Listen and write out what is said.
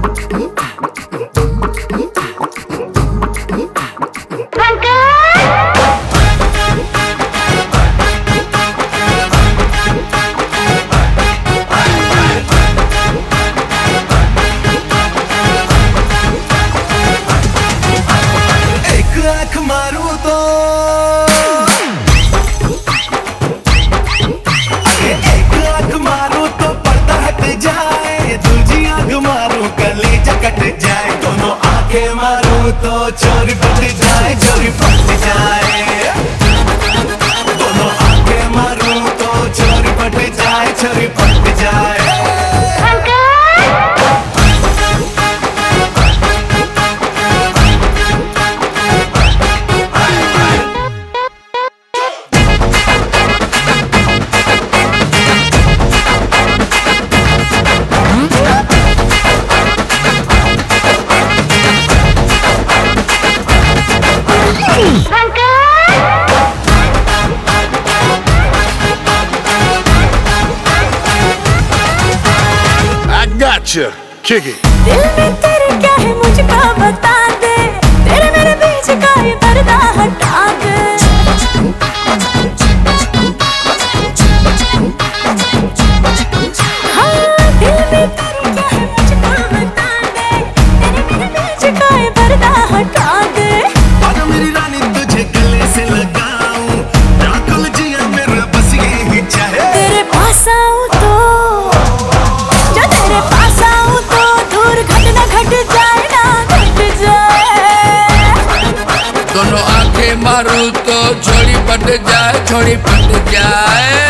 Mm-hmm. जल्दी पट जाए जल्दी पट जाए। gotcha. Kick it. मारू तो छोड़ी पट जाए छोड़ी पट जाए।